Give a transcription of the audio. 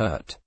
hurt.